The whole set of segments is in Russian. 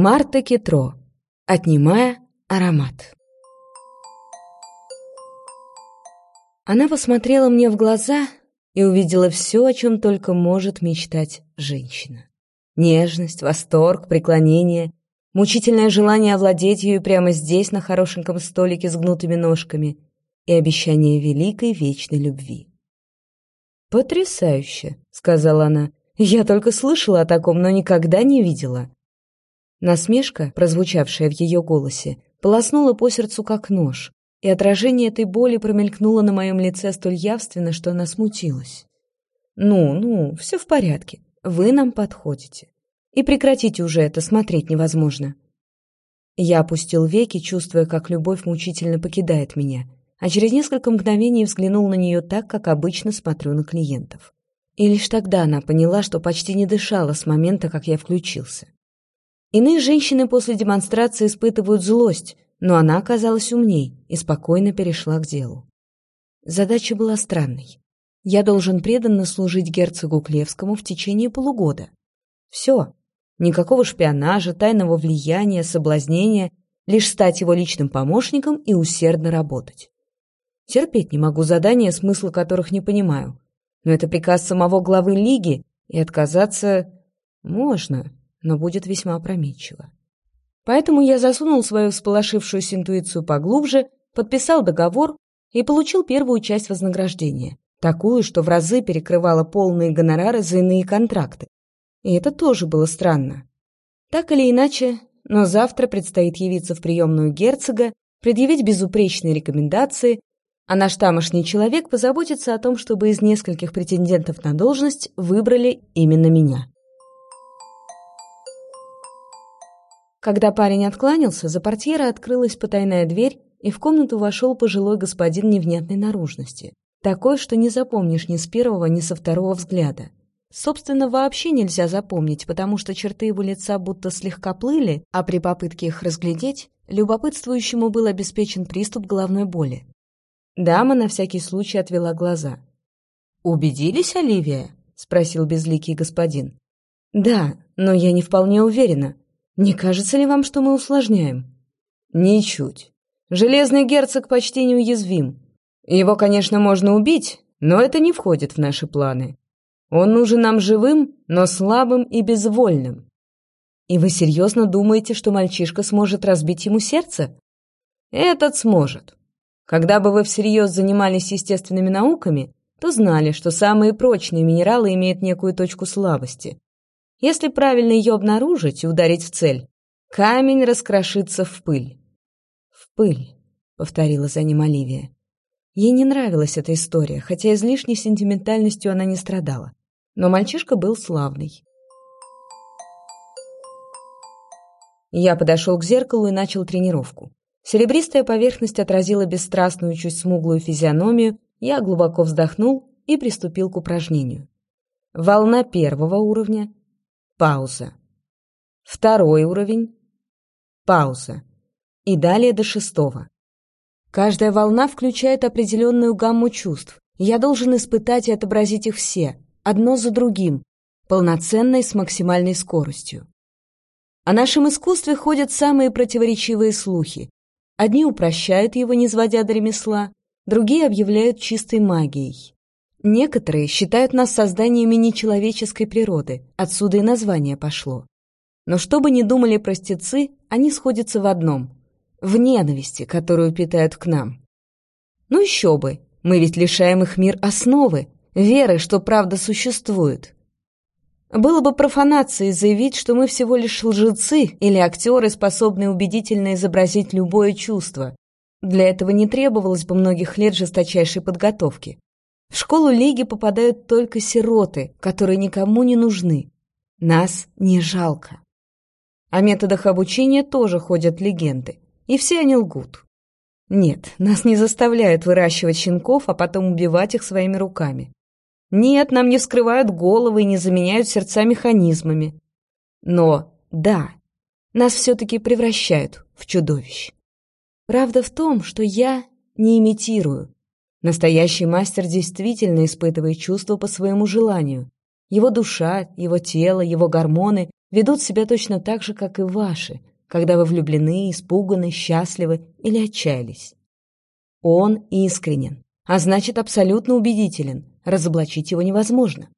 Марта Кетро. Отнимая аромат. Она посмотрела мне в глаза и увидела все, о чем только может мечтать женщина. Нежность, восторг, преклонение, мучительное желание овладеть ею прямо здесь, на хорошеньком столике с гнутыми ножками, и обещание великой вечной любви. «Потрясающе», — сказала она. «Я только слышала о таком, но никогда не видела». Насмешка, прозвучавшая в ее голосе, полоснула по сердцу как нож, и отражение этой боли промелькнуло на моем лице столь явственно, что она смутилась. «Ну, ну, все в порядке. Вы нам подходите. И прекратите уже это, смотреть невозможно». Я опустил веки, чувствуя, как любовь мучительно покидает меня, а через несколько мгновений взглянул на нее так, как обычно смотрю на клиентов. И лишь тогда она поняла, что почти не дышала с момента, как я включился. Иные женщины после демонстрации испытывают злость, но она оказалась умней и спокойно перешла к делу. Задача была странной. Я должен преданно служить герцогу Клевскому в течение полугода. Все. Никакого шпионажа, тайного влияния, соблазнения, лишь стать его личным помощником и усердно работать. Терпеть не могу задания, смысла которых не понимаю. Но это приказ самого главы лиги, и отказаться можно, но будет весьма опрометчиво. Поэтому я засунул свою всполошившуюся интуицию поглубже, подписал договор и получил первую часть вознаграждения, такую, что в разы перекрывала полные гонорары за иные контракты. И это тоже было странно. Так или иначе, но завтра предстоит явиться в приемную герцога, предъявить безупречные рекомендации, а наш тамошний человек позаботится о том, чтобы из нескольких претендентов на должность выбрали именно меня. Когда парень откланялся, за портьера открылась потайная дверь, и в комнату вошел пожилой господин невнятной наружности. Такой, что не запомнишь ни с первого, ни со второго взгляда. Собственно, вообще нельзя запомнить, потому что черты его лица будто слегка плыли, а при попытке их разглядеть, любопытствующему был обеспечен приступ головной боли. Дама на всякий случай отвела глаза. «Убедились, Оливия?» — спросил безликий господин. «Да, но я не вполне уверена. Не кажется ли вам, что мы усложняем?» «Ничуть. Железный герцог почти неуязвим. Его, конечно, можно убить, но это не входит в наши планы. Он нужен нам живым, но слабым и безвольным». «И вы серьезно думаете, что мальчишка сможет разбить ему сердце?» «Этот сможет. Когда бы вы всерьез занимались естественными науками, то знали, что самые прочные минералы имеют некую точку слабости. Если правильно ее обнаружить и ударить в цель, камень раскрошится в пыль. «В пыль», — повторила за ним Оливия. Ей не нравилась эта история, хотя излишней сентиментальностью она не страдала. Но мальчишка был славный. Я подошел к зеркалу и начал тренировку. Серебристая поверхность отразила бесстрастную, чуть смуглую физиономию, я глубоко вздохнул и приступил к упражнению. Волна первого уровня. Пауза. Второй уровень. Пауза. И далее до шестого. Каждая волна включает определенную гамму чувств. Я должен испытать и отобразить их все, одно за другим, полноценной с максимальной скоростью. О нашем искусстве ходят самые противоречивые слухи. Одни упрощают его, не сводя до ремесла, другие объявляют чистой магией. Некоторые считают нас созданиями нечеловеческой природы, отсюда и название пошло. Но что бы ни думали простецы, они сходятся в одном – в ненависти, которую питают к нам. Ну еще бы, мы ведь лишаем их мир основы, веры, что правда существует. Было бы профанацией заявить, что мы всего лишь лжецы или актеры, способные убедительно изобразить любое чувство. Для этого не требовалось бы многих лет жесточайшей подготовки. В школу Лиги попадают только сироты, которые никому не нужны. Нас не жалко. О методах обучения тоже ходят легенды, и все они лгут. Нет, нас не заставляют выращивать щенков, а потом убивать их своими руками. Нет, нам не вскрывают головы и не заменяют сердца механизмами. Но, да, нас все-таки превращают в чудовищ. Правда в том, что я не имитирую. Настоящий мастер действительно испытывает чувства по своему желанию. Его душа, его тело, его гормоны ведут себя точно так же, как и ваши, когда вы влюблены, испуганы, счастливы или отчаялись. Он искренен, а значит абсолютно убедителен, разоблачить его невозможно.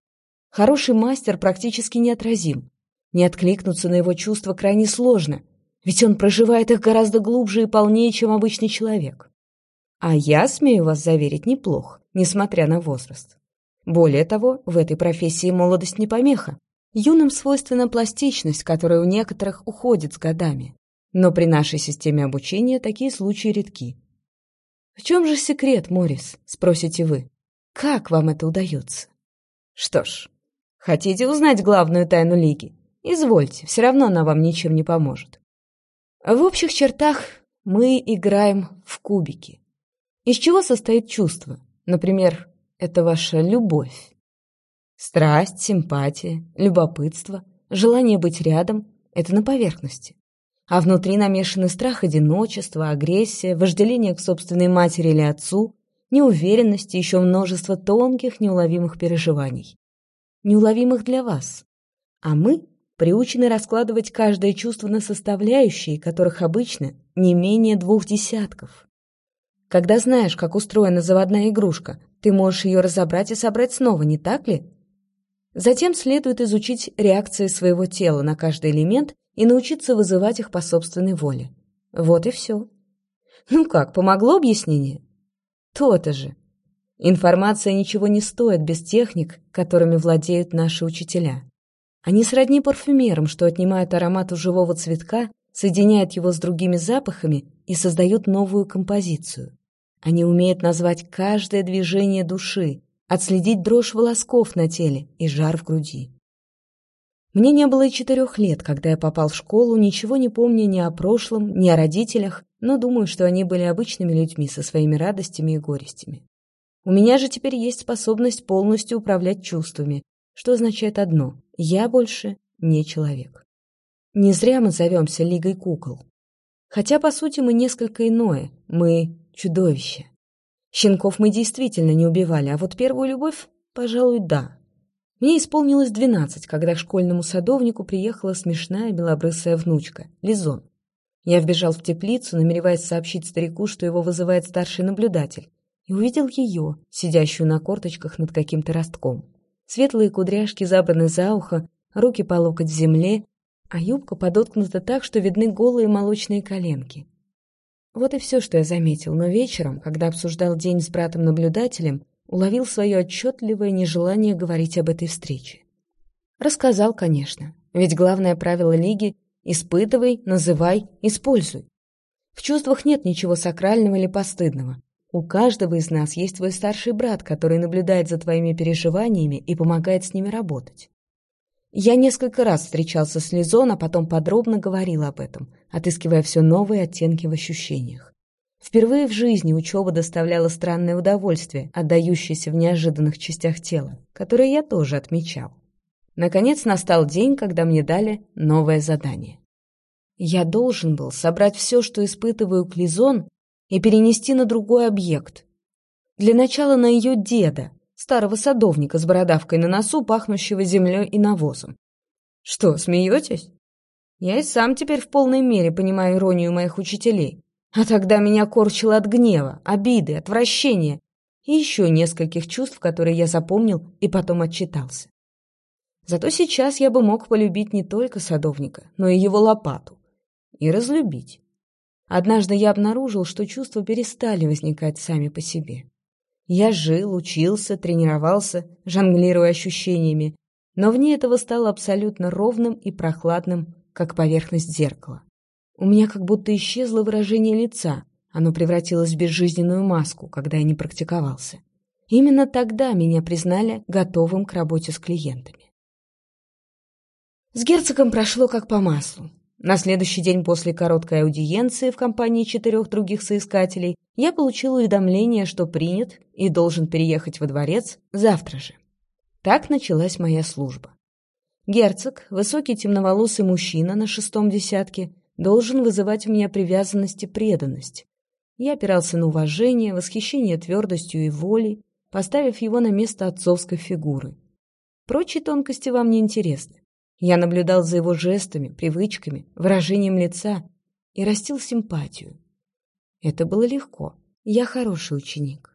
Хороший мастер практически неотразим. Не откликнуться на его чувства крайне сложно, ведь он проживает их гораздо глубже и полнее, чем обычный человек. А я, смею вас заверить, неплох, несмотря на возраст. Более того, в этой профессии молодость не помеха. Юным свойственна пластичность, которая у некоторых уходит с годами. Но при нашей системе обучения такие случаи редки. «В чем же секрет, Морис?» — спросите вы. «Как вам это удается?» Что ж, хотите узнать главную тайну Лиги? Извольте, все равно она вам ничем не поможет. В общих чертах мы играем в кубики. Из чего состоит чувство? Например, это ваша любовь. Страсть, симпатия, любопытство, желание быть рядом — это на поверхности. А внутри намешаны страх одиночества, агрессия, вожделение к собственной матери или отцу, неуверенность и еще множество тонких, неуловимых переживаний. Неуловимых для вас. А мы приучены раскладывать каждое чувство на составляющие, которых обычно не менее двух десятков. Когда знаешь, как устроена заводная игрушка, ты можешь ее разобрать и собрать снова, не так ли? Затем следует изучить реакции своего тела на каждый элемент и научиться вызывать их по собственной воле. Вот и все. Ну как, помогло объяснение? То-то же. Информация ничего не стоит без техник, которыми владеют наши учителя. Они сродни парфюмерам, что отнимают аромат у живого цветка, соединяют его с другими запахами и создают новую композицию. Они умеют назвать каждое движение души, отследить дрожь волосков на теле и жар в груди. Мне не было и четырех лет, когда я попал в школу, ничего не помня ни о прошлом, ни о родителях, но думаю, что они были обычными людьми со своими радостями и горестями. У меня же теперь есть способность полностью управлять чувствами, что означает одно — я больше не человек. Не зря мы зовемся Лигой кукол. Хотя, по сути, мы несколько иное, мы чудовище. Щенков мы действительно не убивали, а вот первую любовь, пожалуй, да. Мне исполнилось двенадцать, когда к школьному садовнику приехала смешная белобрысая внучка, Лизон. Я вбежал в теплицу, намереваясь сообщить старику, что его вызывает старший наблюдатель, и увидел ее, сидящую на корточках над каким-то ростком. Светлые кудряшки забраны за ухо, руки по локоть в земле, а юбка подоткнута так, что видны голые молочные коленки. Вот и все, что я заметил, но вечером, когда обсуждал день с братом-наблюдателем, уловил свое отчетливое нежелание говорить об этой встрече. Рассказал, конечно, ведь главное правило Лиги — испытывай, называй, используй. В чувствах нет ничего сакрального или постыдного. У каждого из нас есть свой старший брат, который наблюдает за твоими переживаниями и помогает с ними работать. Я несколько раз встречался с Лизон, а потом подробно говорил об этом, отыскивая все новые оттенки в ощущениях. Впервые в жизни учеба доставляла странное удовольствие, отдающееся в неожиданных частях тела, которые я тоже отмечал. Наконец настал день, когда мне дали новое задание. Я должен был собрать все, что испытываю к Лизон, и перенести на другой объект. Для начала на ее деда, старого садовника с бородавкой на носу, пахнущего землей и навозом. Что, смеетесь? Я и сам теперь в полной мере понимаю иронию моих учителей. А тогда меня корчило от гнева, обиды, отвращения и еще нескольких чувств, которые я запомнил и потом отчитался. Зато сейчас я бы мог полюбить не только садовника, но и его лопату. И разлюбить. Однажды я обнаружил, что чувства перестали возникать сами по себе. Я жил, учился, тренировался, жонглируя ощущениями, но вне этого стало абсолютно ровным и прохладным, как поверхность зеркала. У меня как будто исчезло выражение лица, оно превратилось в безжизненную маску, когда я не практиковался. Именно тогда меня признали готовым к работе с клиентами. С герцогом прошло как по маслу. На следующий день после короткой аудиенции в компании четырех других соискателей я получил уведомление, что принят и должен переехать во дворец завтра же. Так началась моя служба. Герцог, высокий темноволосый мужчина на шестом десятке, должен вызывать у меня привязанность и преданность. Я опирался на уважение, восхищение твердостью и волей, поставив его на место отцовской фигуры. Прочие тонкости вам не интересны. Я наблюдал за его жестами, привычками, выражением лица и растил симпатию. Это было легко. Я хороший ученик.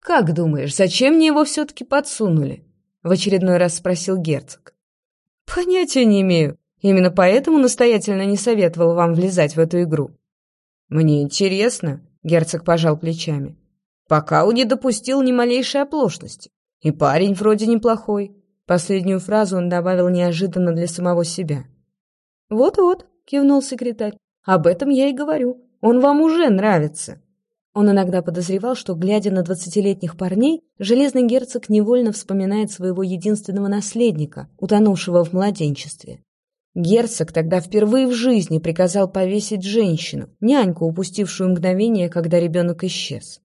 «Как думаешь, зачем мне его все-таки подсунули?» — в очередной раз спросил герцог. «Понятия не имею. Именно поэтому настоятельно не советовал вам влезать в эту игру». «Мне интересно», — герцог пожал плечами. «Пока он не допустил ни малейшей оплошности. И парень вроде неплохой». Последнюю фразу он добавил неожиданно для самого себя. «Вот-вот», — кивнул секретарь, — «об этом я и говорю. Он вам уже нравится». Он иногда подозревал, что, глядя на двадцатилетних парней, железный герцог невольно вспоминает своего единственного наследника, утонувшего в младенчестве. Герцог тогда впервые в жизни приказал повесить женщину, няньку, упустившую мгновение, когда ребенок исчез.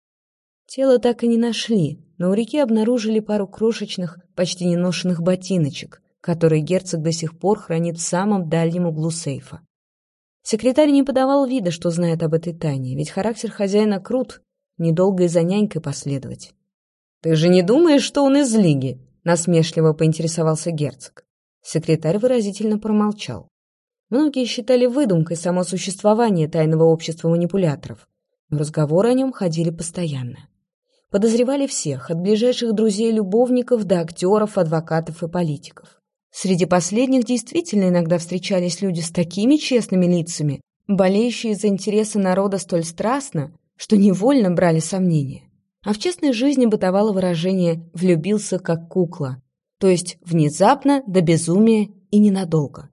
Тело так и не нашли, но у реки обнаружили пару крошечных, почти неношенных ботиночек, которые герцог до сих пор хранит в самом дальнем углу сейфа. Секретарь не подавал вида, что знает об этой тайне, ведь характер хозяина крут, недолго и за нянькой последовать. «Ты же не думаешь, что он из лиги?» — насмешливо поинтересовался герцог. Секретарь выразительно промолчал. Многие считали выдумкой само существование тайного общества манипуляторов, но разговоры о нем ходили постоянно. Подозревали всех, от ближайших друзей-любовников до актеров, адвокатов и политиков. Среди последних действительно иногда встречались люди с такими честными лицами, болеющие за интересы народа столь страстно, что невольно брали сомнения. А в честной жизни бытовало выражение «влюбился как кукла», то есть внезапно, до безумия и ненадолго.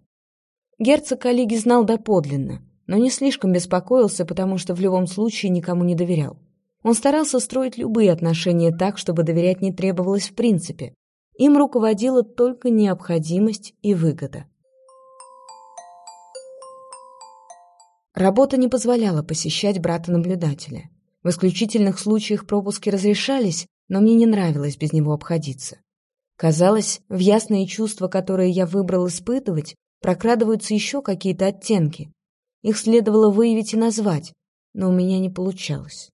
Герцог Олиги знал доподлинно, но не слишком беспокоился, потому что в любом случае никому не доверял. Он старался строить любые отношения так, чтобы доверять не требовалось в принципе, им руководила только необходимость и выгода. Работа не позволяла посещать брата-наблюдателя. В исключительных случаях пропуски разрешались, но мне не нравилось без него обходиться. Казалось, в ясные чувства, которые я выбрал испытывать, прокрадываются еще какие-то оттенки. Их следовало выявить и назвать, но у меня не получалось.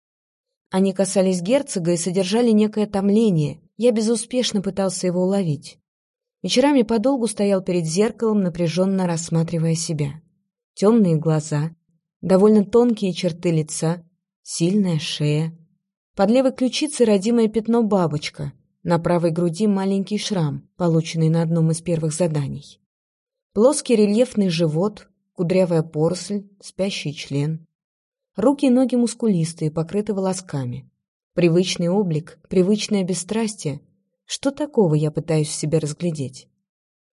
Они касались герцога и содержали некое томление, я безуспешно пытался его уловить. Вечерами подолгу стоял перед зеркалом, напряженно рассматривая себя. Темные глаза, довольно тонкие черты лица, сильная шея. Под левой ключицей родимое пятно бабочка, на правой груди маленький шрам, полученный на одном из первых заданий. Плоский рельефный живот, кудрявая поросль, спящий член. Руки и ноги мускулистые, покрыты волосками. Привычный облик, привычное бесстрастие. Что такого я пытаюсь в себе разглядеть?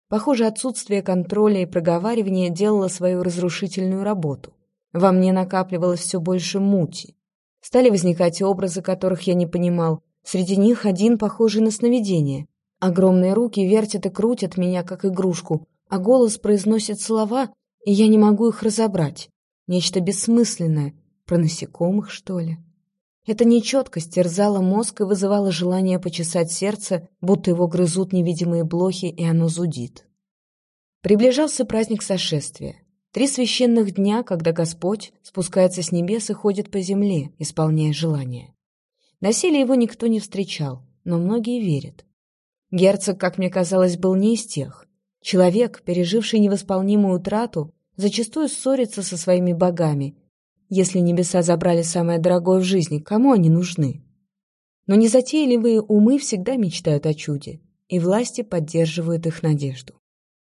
Похоже, отсутствие контроля и проговаривания делало свою разрушительную работу. Во мне накапливалось все больше мути. Стали возникать образы, которых я не понимал. Среди них один похожий на сновидение. Огромные руки вертят и крутят меня, как игрушку, а голос произносит слова, и я не могу их разобрать. Нечто бессмысленное. Про насекомых, что ли? Эта нечеткость терзала мозг и вызывала желание почесать сердце, будто его грызут невидимые блохи, и оно зудит. Приближался праздник сошествия. Три священных дня, когда Господь спускается с небес и ходит по земле, исполняя желания. Доселе его никто не встречал, но многие верят. Герцог, как мне казалось, был не из тех. Человек, переживший невосполнимую утрату, зачастую ссорится со своими богами если небеса забрали самое дорогое в жизни, кому они нужны? Но незатейливые умы всегда мечтают о чуде, и власти поддерживают их надежду.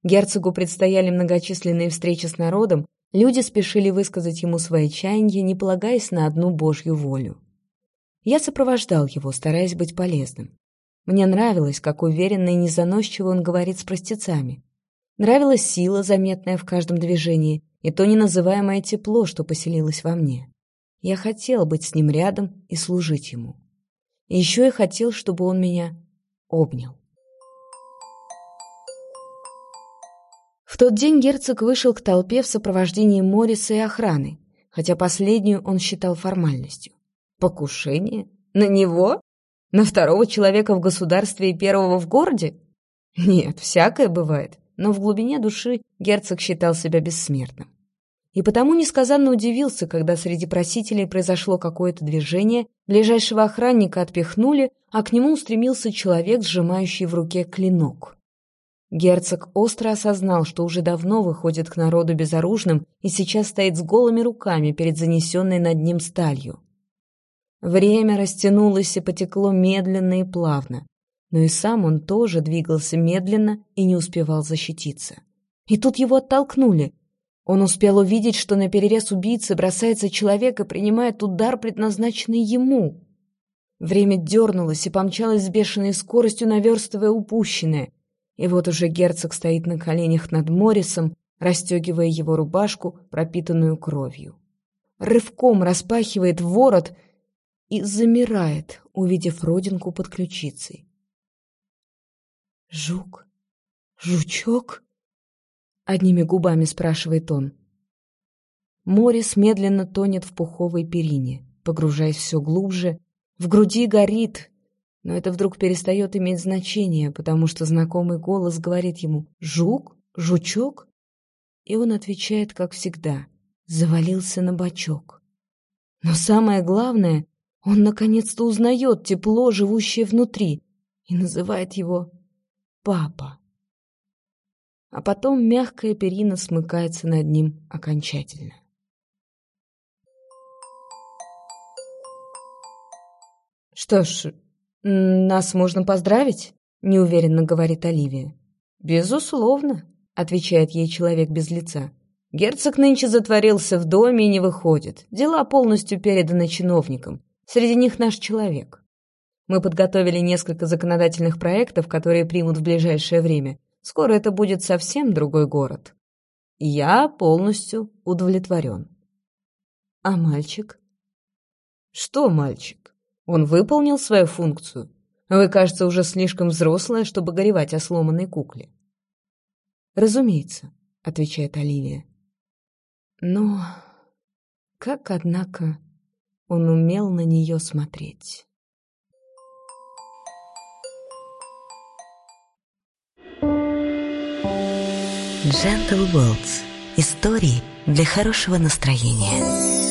Герцогу предстояли многочисленные встречи с народом, люди спешили высказать ему свои чаяния, не полагаясь на одну Божью волю. Я сопровождал его, стараясь быть полезным. Мне нравилось, как уверенно и незаносчиво он говорит с простецами. Нравилась сила, заметная в каждом движении, и то неназываемое тепло, что поселилось во мне. Я хотел быть с ним рядом и служить ему. И еще я хотел, чтобы он меня обнял. В тот день герцог вышел к толпе в сопровождении Морриса и охраны, хотя последнюю он считал формальностью. Покушение? На него? На второго человека в государстве и первого в городе? Нет, всякое бывает, но в глубине души герцог считал себя бессмертным. И потому несказанно удивился, когда среди просителей произошло какое-то движение, ближайшего охранника отпихнули, а к нему устремился человек, сжимающий в руке клинок. Герцог остро осознал, что уже давно выходит к народу безоружным и сейчас стоит с голыми руками перед занесенной над ним сталью. Время растянулось и потекло медленно и плавно, но и сам он тоже двигался медленно и не успевал защититься. И тут его оттолкнули — он успел увидеть, что на перерез убийцы бросается человек и принимает удар, предназначенный ему. Время дернулось и помчалось с бешеной скоростью, наверстывая упущенное. И вот уже герцог стоит на коленях над Моррисом, расстегивая его рубашку, пропитанную кровью. Рывком распахивает ворот и замирает, увидев родинку под ключицей. «Жук? Жучок?» Одними губами спрашивает он. Морис медленно тонет в пуховой перине, погружаясь все глубже. В груди горит, но это вдруг перестает иметь значение, потому что знакомый голос говорит ему «Жук? Жучок?» И он отвечает, как всегда, завалился на бочок. Но самое главное, он наконец-то узнает тепло, живущее внутри, и называет его «папа» а потом мягкая перина смыкается над ним окончательно. «Что ж, нас можно поздравить?» — неуверенно говорит Оливия. «Безусловно», — отвечает ей человек без лица. «Герцог нынче затворился в доме и не выходит. Дела полностью переданы чиновникам. Среди них наш человек. Мы подготовили несколько законодательных проектов, которые примут в ближайшее время. Скоро это будет совсем другой город. Я полностью удовлетворен. А мальчик? Что мальчик? Он выполнил свою функцию. Вы, кажется, уже слишком взрослая, чтобы горевать о сломанной кукле. Разумеется, отвечает Оливия. Но как, однако, он умел на нее смотреть. Gentle Worlds. Истории для хорошего настроения.